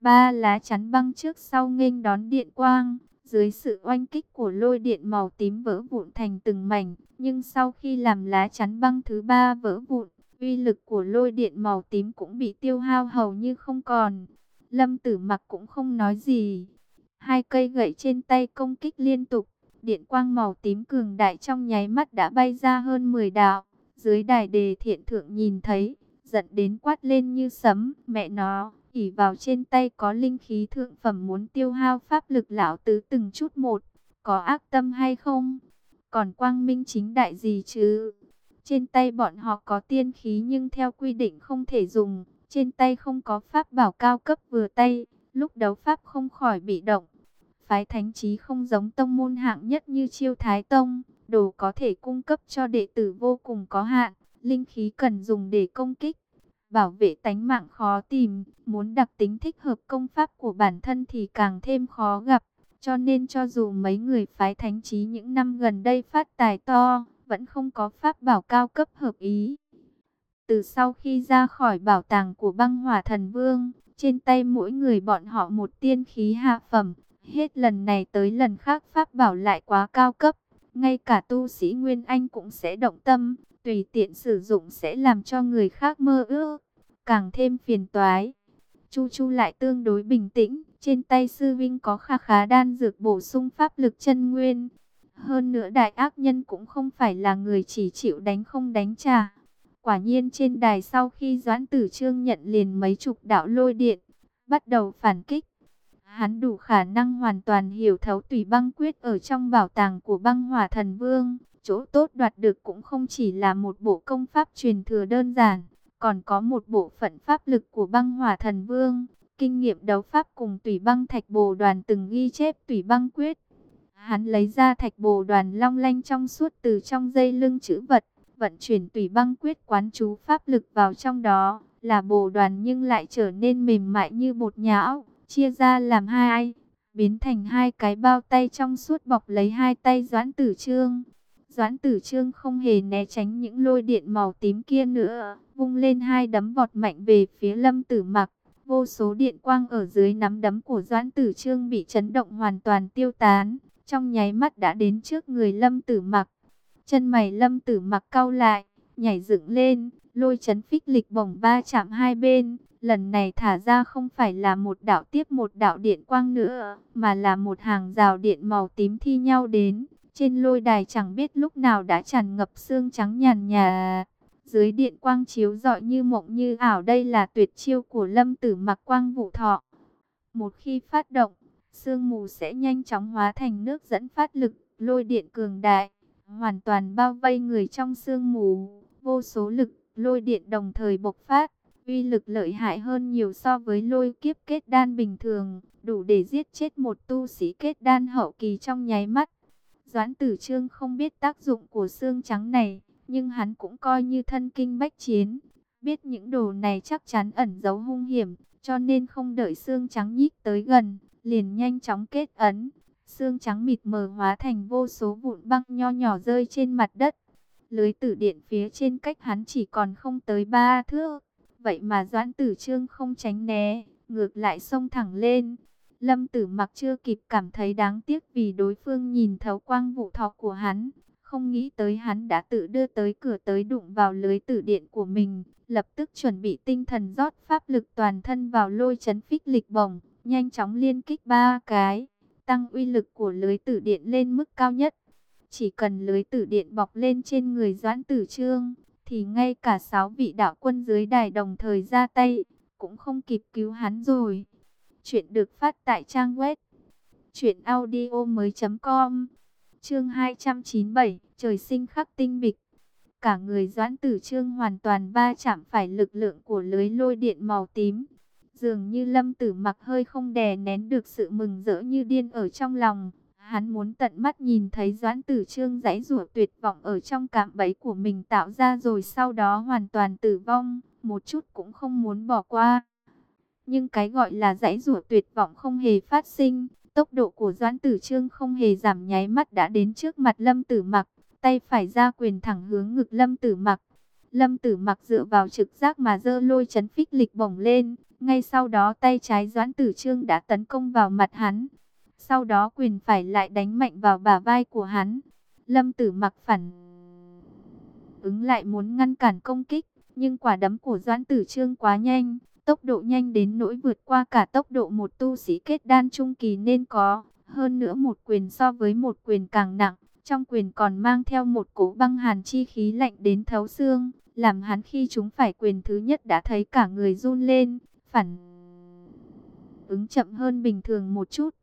[SPEAKER 1] ba lá chắn băng trước sau nghênh đón điện quang, dưới sự oanh kích của lôi điện màu tím vỡ vụn thành từng mảnh, nhưng sau khi làm lá chắn băng thứ ba vỡ vụn, uy lực của lôi điện màu tím cũng bị tiêu hao hầu như không còn. Lâm Tử Mặc cũng không nói gì. Hai cây gậy trên tay công kích liên tục, điện quang màu tím cường đại trong nháy mắt đã bay ra hơn 10 đạo. Dưới đài đề thiện thượng nhìn thấy, giận đến quát lên như sấm, mẹ nó, ỉ vào trên tay có linh khí thượng phẩm muốn tiêu hao pháp lực lão tứ từng chút một, có ác tâm hay không? Còn quang minh chính đại gì chứ? Trên tay bọn họ có tiên khí nhưng theo quy định không thể dùng, trên tay không có pháp bảo cao cấp vừa tay, lúc đấu pháp không khỏi bị động. Phái thánh trí không giống tông môn hạng nhất như chiêu thái tông, đồ có thể cung cấp cho đệ tử vô cùng có hạn, linh khí cần dùng để công kích. Bảo vệ tánh mạng khó tìm, muốn đặc tính thích hợp công pháp của bản thân thì càng thêm khó gặp. Cho nên cho dù mấy người phái thánh trí những năm gần đây phát tài to, vẫn không có pháp bảo cao cấp hợp ý. Từ sau khi ra khỏi bảo tàng của băng hỏa thần vương, trên tay mỗi người bọn họ một tiên khí hạ phẩm, hết lần này tới lần khác pháp bảo lại quá cao cấp. Ngay cả tu sĩ Nguyên Anh cũng sẽ động tâm, tùy tiện sử dụng sẽ làm cho người khác mơ ước, càng thêm phiền toái. Chu Chu lại tương đối bình tĩnh, trên tay sư vinh có kha khá đan dược bổ sung pháp lực chân nguyên. Hơn nữa đại ác nhân cũng không phải là người chỉ chịu đánh không đánh trả. Quả nhiên trên đài sau khi Doãn Tử Trương nhận liền mấy chục đạo lôi điện, bắt đầu phản kích. Hắn đủ khả năng hoàn toàn hiểu thấu tùy băng quyết ở trong bảo tàng của băng hỏa thần vương. Chỗ tốt đoạt được cũng không chỉ là một bộ công pháp truyền thừa đơn giản, còn có một bộ phận pháp lực của băng hỏa thần vương. Kinh nghiệm đấu pháp cùng tùy băng thạch bồ đoàn từng ghi chép tùy băng quyết. Hắn lấy ra thạch bồ đoàn long lanh trong suốt từ trong dây lưng chữ vật, vận chuyển tùy băng quyết quán chú pháp lực vào trong đó, là bồ đoàn nhưng lại trở nên mềm mại như bột nhão, chia ra làm hai, biến thành hai cái bao tay trong suốt bọc lấy hai tay Doãn Tử Trương. Doãn Tử Trương không hề né tránh những lôi điện màu tím kia nữa, vung lên hai đấm vọt mạnh về phía Lâm Tử Mặc. Vô số điện quang ở dưới nắm đấm của Doãn Tử Trương bị chấn động hoàn toàn tiêu tán, trong nháy mắt đã đến trước người Lâm Tử Mặc. Chân mày lâm tử mặc cau lại, nhảy dựng lên, lôi chấn phích lịch bổng ba chạm hai bên. Lần này thả ra không phải là một đạo tiếp một đạo điện quang nữa, mà là một hàng rào điện màu tím thi nhau đến. Trên lôi đài chẳng biết lúc nào đã tràn ngập xương trắng nhàn nhà. Dưới điện quang chiếu rọi như mộng như ảo đây là tuyệt chiêu của lâm tử mặc quang vũ thọ. Một khi phát động, sương mù sẽ nhanh chóng hóa thành nước dẫn phát lực, lôi điện cường đại hoàn toàn bao vây người trong sương mù, vô số lực lôi điện đồng thời bộc phát, uy lực lợi hại hơn nhiều so với lôi kiếp kết đan bình thường, đủ để giết chết một tu sĩ kết đan hậu kỳ trong nháy mắt. Doãn Tử Trương không biết tác dụng của xương trắng này, nhưng hắn cũng coi như thân kinh bách chiến, biết những đồ này chắc chắn ẩn giấu hung hiểm, cho nên không đợi xương trắng nhích tới gần, liền nhanh chóng kết ấn, Xương trắng mịt mờ hóa thành vô số vụn băng nho nhỏ rơi trên mặt đất. Lưới tử điện phía trên cách hắn chỉ còn không tới ba thước. Vậy mà Doãn Tử Trương không tránh né, ngược lại xông thẳng lên. Lâm Tử Mặc chưa kịp cảm thấy đáng tiếc vì đối phương nhìn thấu quang vụ thọ của hắn, không nghĩ tới hắn đã tự đưa tới cửa tới đụng vào lưới tử điện của mình, lập tức chuẩn bị tinh thần rót pháp lực toàn thân vào lôi chấn phích lịch bổng, nhanh chóng liên kích ba cái tăng uy lực của lưới tử điện lên mức cao nhất. Chỉ cần lưới tử điện bọc lên trên người Doãn Tử Trương, thì ngay cả sáu vị đạo quân dưới đài đồng thời ra tay, cũng không kịp cứu hắn rồi. Chuyện được phát tại trang web truyệnaudiomoi.com. Chương 297, trời sinh khắc tinh bịch. Cả người Doãn Tử Trương hoàn toàn va chạm phải lực lượng của lưới lôi điện màu tím. Dường như Lâm Tử Mặc hơi không đè nén được sự mừng rỡ như điên ở trong lòng. Hắn muốn tận mắt nhìn thấy Doãn Tử Trương giãy rủa tuyệt vọng ở trong cạm bẫy của mình tạo ra rồi sau đó hoàn toàn tử vong, một chút cũng không muốn bỏ qua. Nhưng cái gọi là giãy rủa tuyệt vọng không hề phát sinh, tốc độ của Doãn Tử Trương không hề giảm nháy mắt đã đến trước mặt Lâm Tử Mặc, tay phải ra quyền thẳng hướng ngực Lâm Tử Mặc. Lâm Tử Mặc dựa vào trực giác mà dơ lôi chấn phích lịch bổng lên, ngay sau đó tay trái Doãn Tử Trương đã tấn công vào mặt hắn. Sau đó quyền phải lại đánh mạnh vào bả vai của hắn. Lâm Tử Mặc phản ứng lại muốn ngăn cản công kích, nhưng quả đấm của Doãn Tử Trương quá nhanh, tốc độ nhanh đến nỗi vượt qua cả tốc độ một tu sĩ kết đan trung kỳ nên có. Hơn nữa một quyền so với một quyền càng nặng, trong quyền còn mang theo một cỗ băng hàn chi khí lạnh đến thấu xương, làm hắn khi chúng phải quyền thứ nhất đã thấy cả người run lên, phản ứng chậm hơn bình thường một chút.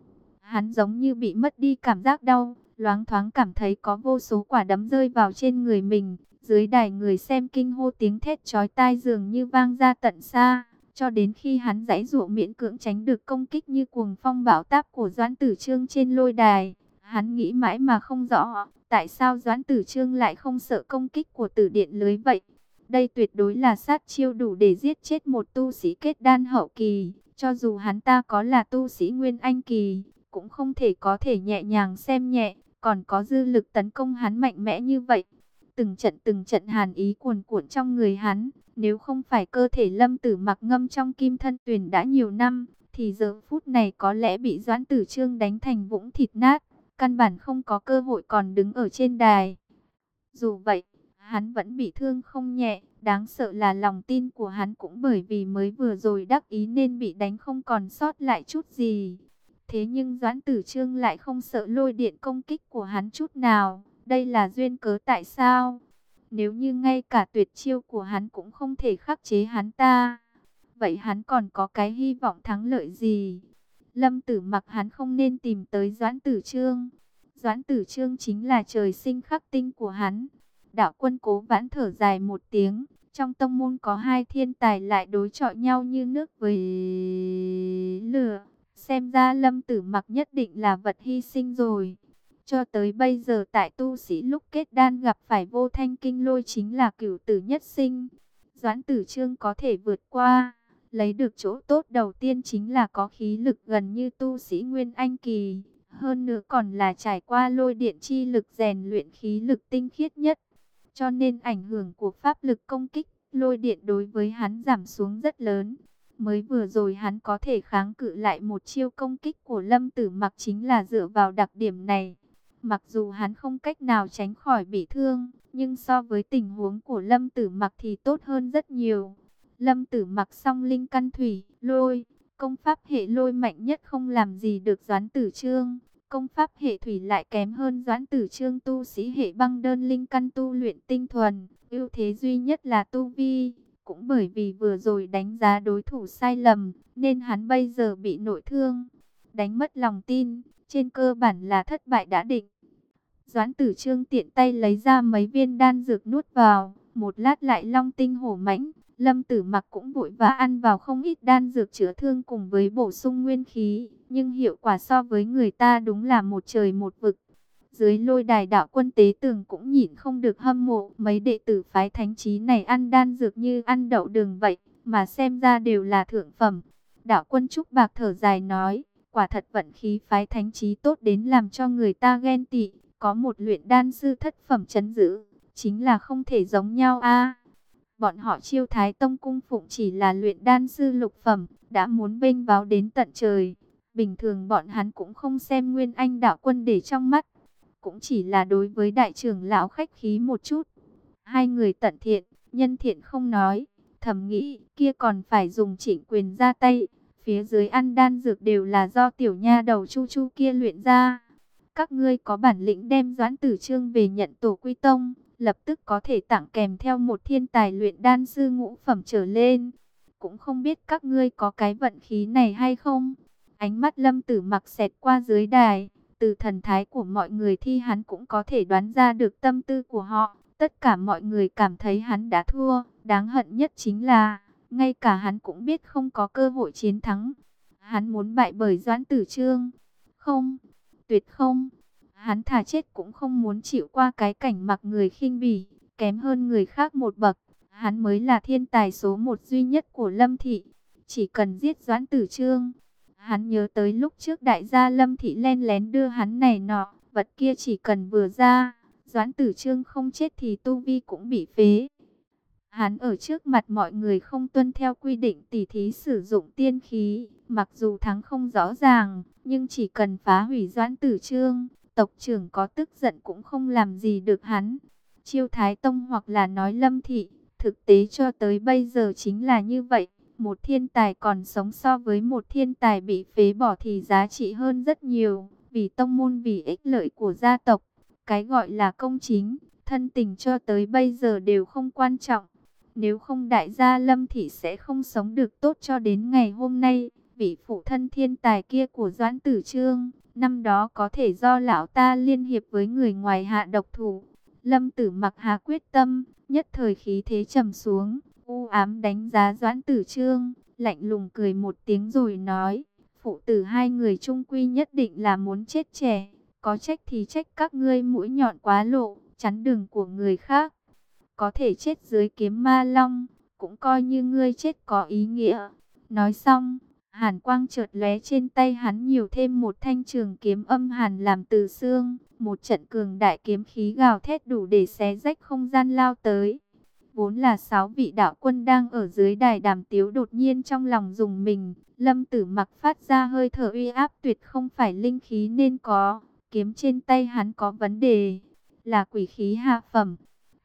[SPEAKER 1] Hắn giống như bị mất đi cảm giác đau, loáng thoáng cảm thấy có vô số quả đấm rơi vào trên người mình. Dưới đài người xem kinh hô tiếng thét chói tai dường như vang ra tận xa. Cho đến khi hắn giãy dụa miễn cưỡng tránh được công kích như cuồng phong bão táp của Doãn Tử Trương trên lôi đài. Hắn nghĩ mãi mà không rõ, tại sao Doãn Tử Trương lại không sợ công kích của tử điện lưới vậy. Đây tuyệt đối là sát chiêu đủ để giết chết một tu sĩ kết đan hậu kỳ. Cho dù hắn ta có là tu sĩ nguyên anh kỳ, cũng không thể có thể nhẹ nhàng xem nhẹ, còn có dư lực tấn công hắn mạnh mẽ như vậy. Từng trận từng trận hàn ý cuồn cuộn trong người hắn, nếu không phải cơ thể lâm tử mặc ngâm trong kim thân tuyền đã nhiều năm, thì giờ phút này có lẽ bị doãn tử trương đánh thành vũng thịt nát, căn bản không có cơ hội còn đứng ở trên đài. Dù vậy, hắn vẫn bị thương không nhẹ, đáng sợ là lòng tin của hắn cũng bởi vì mới vừa rồi đắc ý nên bị đánh không còn sót lại chút gì. Thế nhưng Doãn Tử Trương lại không sợ lôi điện công kích của hắn chút nào. Đây là duyên cớ tại sao? Nếu như ngay cả tuyệt chiêu của hắn cũng không thể khắc chế hắn ta, vậy hắn còn có cái hy vọng thắng lợi gì? Lâm Tử mặc hắn không nên tìm tới Doãn Tử Trương. Doãn Tử Trương chính là trời sinh khắc tinh của hắn. Đạo quân cố vãn thở dài một tiếng. Trong tông môn có hai thiên tài lại đối chọi nhau như nước với lửa. Xem ra lâm tử mặc nhất định là vật hy sinh rồi. Cho tới bây giờ tại tu sĩ lúc kết đan gặp phải vô thanh kinh lôi chính là cửu tử nhất sinh. Doãn tử trương có thể vượt qua. Lấy được chỗ tốt đầu tiên chính là có khí lực gần như tu sĩ Nguyên Anh Kỳ. Hơn nữa còn là trải qua lôi điện chi lực rèn luyện khí lực tinh khiết nhất. Cho nên ảnh hưởng của pháp lực công kích, lôi điện đối với hắn giảm xuống rất lớn. Mới vừa rồi hắn có thể kháng cự lại một chiêu công kích của Lâm Tử Mặc chính là dựa vào đặc điểm này. Mặc dù hắn không cách nào tránh khỏi bị thương, nhưng so với tình huống của Lâm Tử Mặc thì tốt hơn rất nhiều. Lâm Tử Mặc song linh căn thủy, lôi, công pháp hệ lôi mạnh nhất không làm gì được Doãn Tử Trương. Công pháp hệ thủy lại kém hơn Doãn Tử Trương tu sĩ hệ băng đơn linh căn tu luyện tinh thuần, ưu thế duy nhất là tu vi. Cũng bởi vì vừa rồi đánh giá đối thủ sai lầm, nên hắn bây giờ bị nội thương, đánh mất lòng tin, trên cơ bản là thất bại đã định. Doãn tử trương tiện tay lấy ra mấy viên đan dược nuốt vào, một lát lại long tinh hổ mãnh, lâm tử mặc cũng vội vã ăn vào không ít đan dược chữa thương cùng với bổ sung nguyên khí, nhưng hiệu quả so với người ta đúng là một trời một vực. Dưới lôi đài đạo quân tế tường cũng nhìn không được hâm mộ mấy đệ tử phái thánh trí này ăn đan dược như ăn đậu đường vậy, mà xem ra đều là thượng phẩm. Đạo quân Trúc Bạc thở dài nói, quả thật vận khí phái thánh trí tốt đến làm cho người ta ghen tị, có một luyện đan sư thất phẩm chấn giữ, chính là không thể giống nhau a. bọn họ chiêu thái tông cung phụng chỉ là luyện đan sư lục phẩm, đã muốn bênh báo đến tận trời. Bình thường bọn hắn cũng không xem Nguyên Anh đạo quân để trong mắt, cũng chỉ là đối với đại trưởng lão khách khí một chút. Hai người tận thiện, nhân thiện không nói, thầm nghĩ kia còn phải dùng chỉnh quyền ra tay. Phía dưới ăn đan dược đều là do tiểu nha đầu chu chu kia luyện ra. Các ngươi có bản lĩnh đem doãn tử trương về nhận tổ quy tông, lập tức có thể tặng kèm theo một thiên tài luyện đan sư ngũ phẩm trở lên. Cũng không biết các ngươi có cái vận khí này hay không. Ánh mắt lâm tử mặc xẹt qua dưới đài, từ thần thái của mọi người thi hắn cũng có thể đoán ra được tâm tư của họ. Tất cả mọi người cảm thấy hắn đã thua. Đáng hận nhất chính là, ngay cả hắn cũng biết không có cơ hội chiến thắng. Hắn muốn bại bởi Doãn Tử Trương. Không, tuyệt không. Hắn thà chết cũng không muốn chịu qua cái cảnh mặc người khinh bỉ, kém hơn người khác một bậc. Hắn mới là thiên tài số một duy nhất của Lâm Thị. Chỉ cần giết Doãn Tử Trương. Hắn nhớ tới lúc trước đại gia Lâm Thị len lén đưa hắn này nọ. Vật kia chỉ cần vừa ra. Doãn Tử Trương không chết thì Tu Vi cũng bị phế. Hắn ở trước mặt mọi người không tuân theo quy định tỉ thí sử dụng tiên khí. Mặc dù thắng không rõ ràng, nhưng chỉ cần phá hủy Doãn Tử Trương, tộc trưởng có tức giận cũng không làm gì được hắn. Chiêu Thái Tông hoặc là nói Lâm Thị, thực tế cho tới bây giờ chính là như vậy. Một thiên tài còn sống so với một thiên tài bị phế bỏ thì giá trị hơn rất nhiều, vì tông môn vì ích lợi của gia tộc. Cái gọi là công chính, thân tình cho tới bây giờ đều không quan trọng. Nếu không đại gia Lâm Thị sẽ không sống được tốt cho đến ngày hôm nay. Vị phụ thân thiên tài kia của Doãn Tử Trương, năm đó có thể do lão ta liên hiệp với người ngoài hạ độc thủ. Lâm Tử mặc hà quyết tâm, nhất thời khí thế trầm xuống, u ám đánh giá Doãn Tử Trương, lạnh lùng cười một tiếng rồi nói, phụ tử hai người trung quy nhất định là muốn chết trẻ, có trách thì trách các ngươi mũi nhọn quá lộ, chắn đường của người khác. Có thể chết dưới kiếm ma long, cũng coi như ngươi chết có ý nghĩa. Nói xong, hàn quang chợt lóe trên tay hắn nhiều thêm một thanh trường kiếm âm hàn làm từ xương. Một trận cường đại kiếm khí gào thét đủ để xé rách không gian lao tới. Vốn là sáu vị đạo quân đang ở dưới đài đàm tiếu đột nhiên trong lòng dùng mình. Lâm tử mặc phát ra hơi thở uy áp tuyệt không phải linh khí nên có. Kiếm trên tay hắn có vấn đề, là quỷ khí hạ phẩm.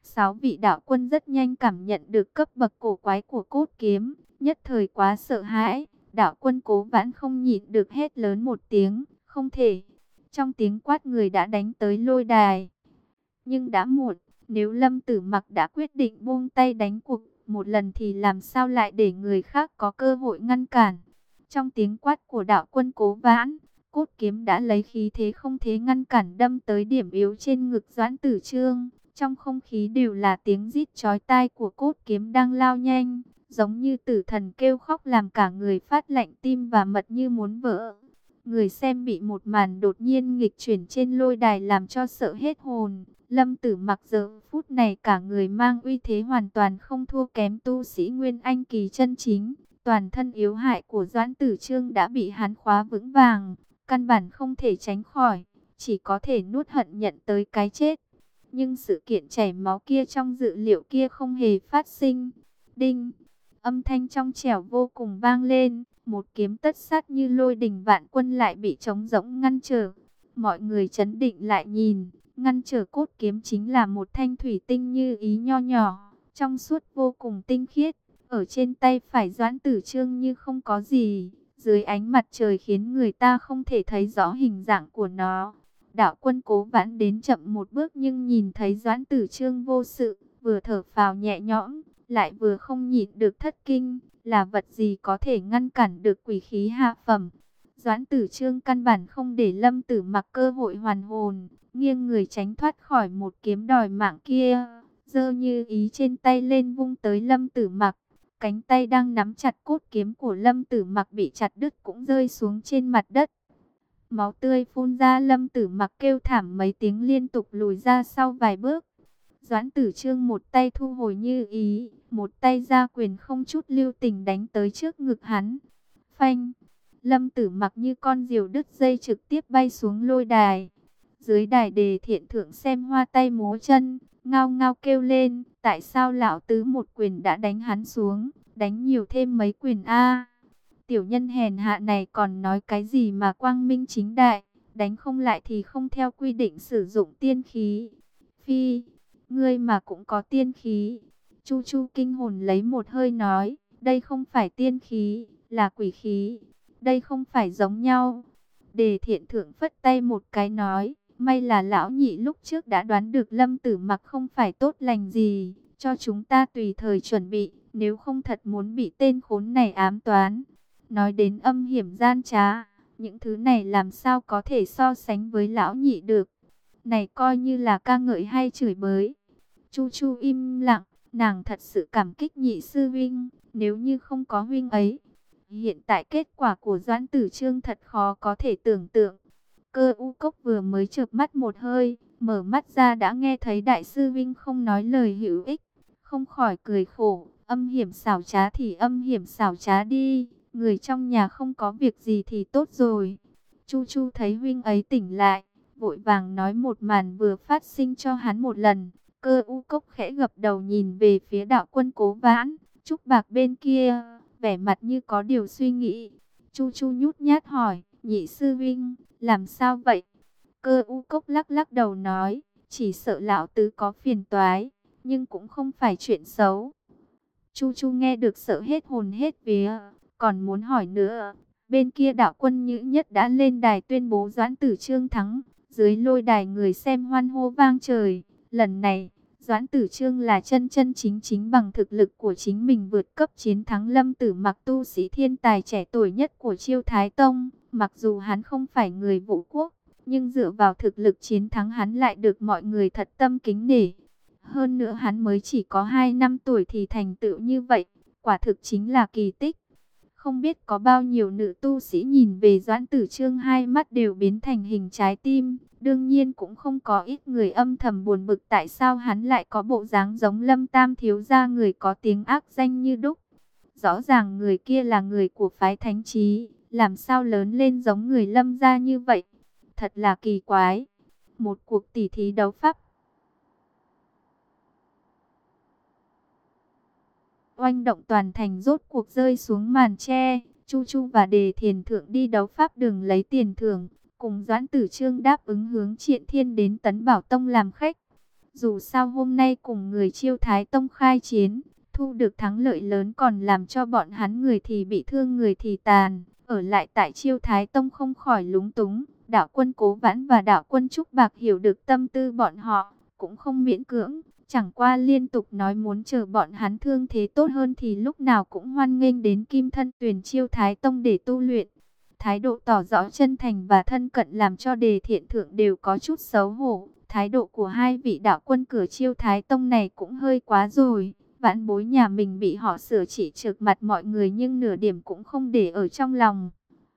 [SPEAKER 1] Sáu vị đạo quân rất nhanh cảm nhận được cấp bậc cổ quái của cốt kiếm, nhất thời quá sợ hãi. Đạo quân cố vãn không nhịn được hét lớn một tiếng, không thể. Trong tiếng quát người đã đánh tới lôi đài. Nhưng đã muộn, nếu Lâm Tử Mặc đã quyết định buông tay đánh cuộc một lần thì làm sao lại để người khác có cơ hội ngăn cản. Trong tiếng quát của đạo quân cố vãn, cốt kiếm đã lấy khí thế không thế ngăn cản đâm tới điểm yếu trên ngực doãn tử trương. Trong không khí đều là tiếng rít chói tai của cốt kiếm đang lao nhanh, giống như tử thần kêu khóc làm cả người phát lạnh tim và mật như muốn vỡ. Người xem bị một màn đột nhiên nghịch chuyển trên lôi đài làm cho sợ hết hồn. Lâm tử mặc giờ phút này cả người mang uy thế hoàn toàn không thua kém tu sĩ Nguyên Anh kỳ chân chính. Toàn thân yếu hại của Doãn Tử Trương đã bị hắn khóa vững vàng, căn bản không thể tránh khỏi, chỉ có thể nuốt hận nhận tới cái chết. Nhưng sự kiện chảy máu kia trong dự liệu kia không hề phát sinh. Đinh, âm thanh trong trẻo vô cùng vang lên, một kiếm tất sát như lôi đình vạn quân lại bị trống rỗng ngăn trở. Mọi người chấn định lại nhìn, ngăn trở cốt kiếm chính là một thanh thủy tinh như ý nho nhỏ, trong suốt vô cùng tinh khiết. Ở trên tay phải doãn tử trương như không có gì, dưới ánh mặt trời khiến người ta không thể thấy rõ hình dạng của nó. Đạo quân cố vãn đến chậm một bước nhưng nhìn thấy doãn tử trương vô sự, vừa thở phào nhẹ nhõm, lại vừa không nhịn được thất kinh, là vật gì có thể ngăn cản được quỷ khí hạ phẩm. Doãn tử trương căn bản không để lâm tử mặc cơ hội hoàn hồn, nghiêng người tránh thoát khỏi một kiếm đòi mạng kia, dơ như ý trên tay lên vung tới lâm tử mặc. Cánh tay đang nắm chặt cốt kiếm của lâm tử mặc bị chặt đứt cũng rơi xuống trên mặt đất. Máu tươi phun ra lâm tử mặc kêu thảm mấy tiếng liên tục lùi ra sau vài bước. Doãn tử trương một tay thu hồi như ý, một tay ra quyền không chút lưu tình đánh tới trước ngực hắn. Phanh, lâm tử mặc như con diều đứt dây trực tiếp bay xuống lôi đài. Dưới đài đề thiện thượng xem hoa tay múa chân, ngao ngao kêu lên, tại sao lão tứ một quyền đã đánh hắn xuống, đánh nhiều thêm mấy quyền A. Tiểu nhân hèn hạ này còn nói cái gì mà quang minh chính đại, đánh không lại thì không theo quy định sử dụng tiên khí. Phi, ngươi mà cũng có tiên khí. Chu Chu kinh hồn lấy một hơi nói, đây không phải tiên khí, là quỷ khí. Đây không phải giống nhau. Đề thiện thượng phất tay một cái nói, may là lão nhị lúc trước đã đoán được lâm tử mặc không phải tốt lành gì, cho chúng ta tùy thời chuẩn bị, nếu không thật muốn bị tên khốn này ám toán. Nói đến âm hiểm gian trá, Những thứ này làm sao có thể so sánh với lão nhị được. Này coi như là ca ngợi hay chửi bới. Chu Chu im lặng, nàng thật sự cảm kích nhị sư huynh, nếu như không có huynh ấy. Hiện tại kết quả của Doãn Tử Trương thật khó có thể tưởng tượng. Cơ u cốc vừa mới chợp mắt một hơi, mở mắt ra đã nghe thấy đại sư huynh không nói lời hữu ích, không khỏi cười khổ, âm hiểm xảo trá thì âm hiểm xảo trá đi, người trong nhà không có việc gì thì tốt rồi. Chu Chu thấy huynh ấy tỉnh lại, vội vàng nói một màn vừa phát sinh cho hắn một lần. Cơ u cốc khẽ gập đầu nhìn về phía đạo quân cố vãn, trúc bạc bên kia, vẻ mặt như có điều suy nghĩ. Chu Chu nhút nhát hỏi, nhị sư vinh, làm sao vậy? Cơ u cốc lắc lắc đầu nói, chỉ sợ lão tứ có phiền toái, nhưng cũng không phải chuyện xấu. Chu Chu nghe được sợ hết hồn hết vía, còn muốn hỏi nữa. Bên kia đạo quân nhữ nhất đã lên đài tuyên bố Doãn Tử Trương thắng, dưới lôi đài người xem hoan hô vang trời. Lần này, Doãn Tử Trương là chân chân chính chính bằng thực lực của chính mình vượt cấp chiến thắng lâm tử mặc tu sĩ thiên tài trẻ tuổi nhất của chiêu Thái Tông. Mặc dù hắn không phải người vũ quốc, nhưng dựa vào thực lực chiến thắng hắn lại được mọi người thật tâm kính nể. Hơn nữa hắn mới chỉ có 2 năm tuổi thì thành tựu như vậy, quả thực chính là kỳ tích. Không biết có bao nhiêu nữ tu sĩ nhìn về Doãn Tử Trương hai mắt đều biến thành hình trái tim. Đương nhiên cũng không có ít người âm thầm buồn bực tại sao hắn lại có bộ dáng giống Lâm Tam thiếu gia người có tiếng ác danh như đúc. Rõ ràng người kia là người của phái thánh trí, làm sao lớn lên giống người Lâm gia như vậy? Thật là kỳ quái. Một cuộc tỉ thí đấu pháp oanh động toàn thành rốt cuộc rơi xuống màn tre. Chu Chu và Đề Thiền Thượng đi đấu pháp đường lấy tiền thưởng, cùng Doãn Tử Trương đáp ứng hướng Triện Thiên đến Tấn Bảo Tông làm khách. Dù sao hôm nay cùng người chiêu Thái Tông khai chiến, thu được thắng lợi lớn còn làm cho bọn hắn người thì bị thương người thì tàn. Ở lại tại chiêu Thái Tông không khỏi lúng túng, đạo quân Cố Vãn và đạo quân Trúc Bạc hiểu được tâm tư bọn họ, cũng không miễn cưỡng. Chẳng qua liên tục nói muốn chờ bọn hắn thương thế tốt hơn thì lúc nào cũng hoan nghênh đến kim thân tuyển chiêu Thái Tông để tu luyện. Thái độ tỏ rõ chân thành và thân cận làm cho đề thiện thượng đều có chút xấu hổ. Thái độ của hai vị đạo quân cửa chiêu Thái Tông này cũng hơi quá rồi. Vãn bối nhà mình bị họ sửa chỉ trực mặt mọi người nhưng nửa điểm cũng không để ở trong lòng.